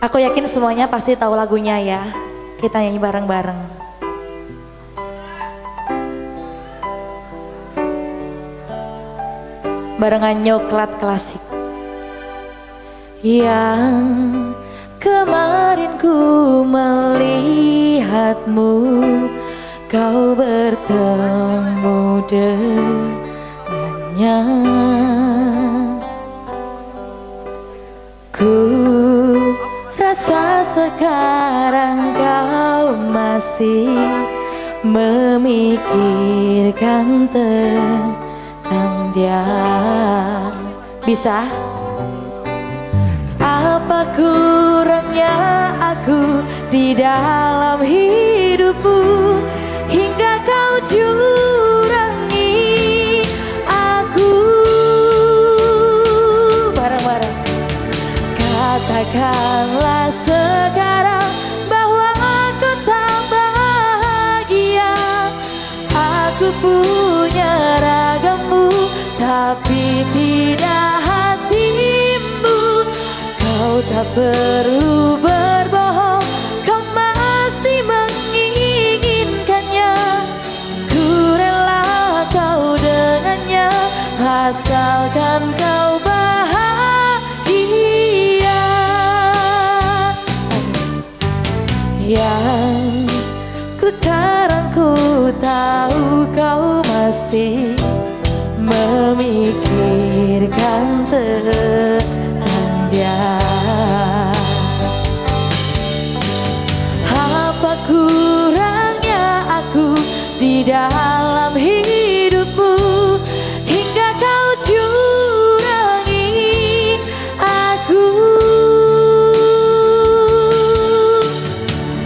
Aku yakin semuanya pasti tahu lagunya ya. Kita nyanyi bareng-bareng. Barengan nyoklat klasik. Yang kemarin ku melihatmu Kau bertemu dengannya sekarang kau masih memikirkan tentang dia Bisa? Apa kurangnya aku di dalam hidupmu tidak hatimu Kau tak perlu berbohong. Kau masih menginginkannya. Ku rela kau dengannya asalkan kau Yang sekarang ku tahu kau masih dalam hidupmu Hingga kau curangi aku.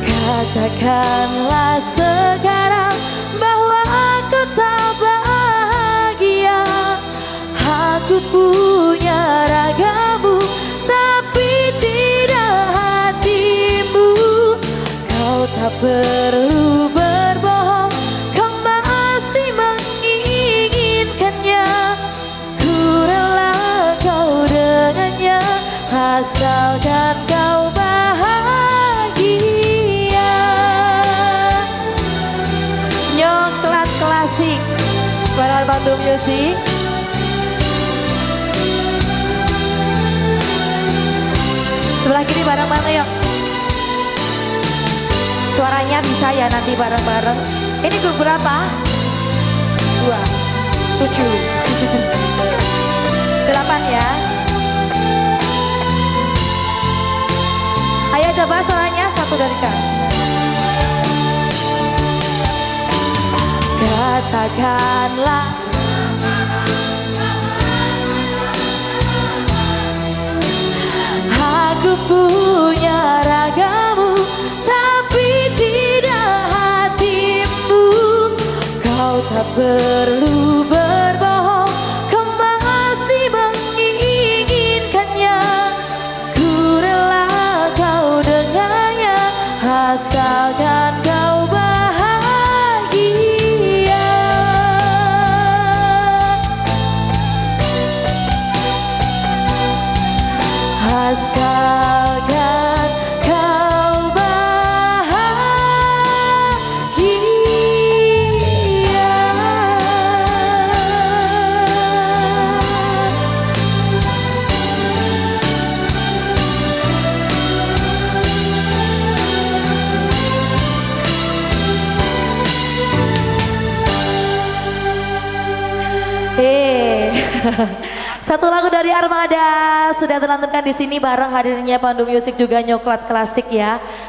Katakanlah sekarang bahwa aku tak bahagia. Aku punya ragamu tapi tidak hatimu. Kau tak Bandung Music Sebelah kiri bareng-bareng yuk. Suaranya bisa ya nanti bareng-bareng. Ini grup berapa? Dua Tujuh. Delapan ya. Ayo coba suaranya satu dari kak katakanlah. Aku punya ragamu tapi tidak hatimu. Kau tak perlu Satu lagu dari Armada sudah terlanturkan di sini bareng hadirnya Pandu Music juga Nyoklat Klasik ya.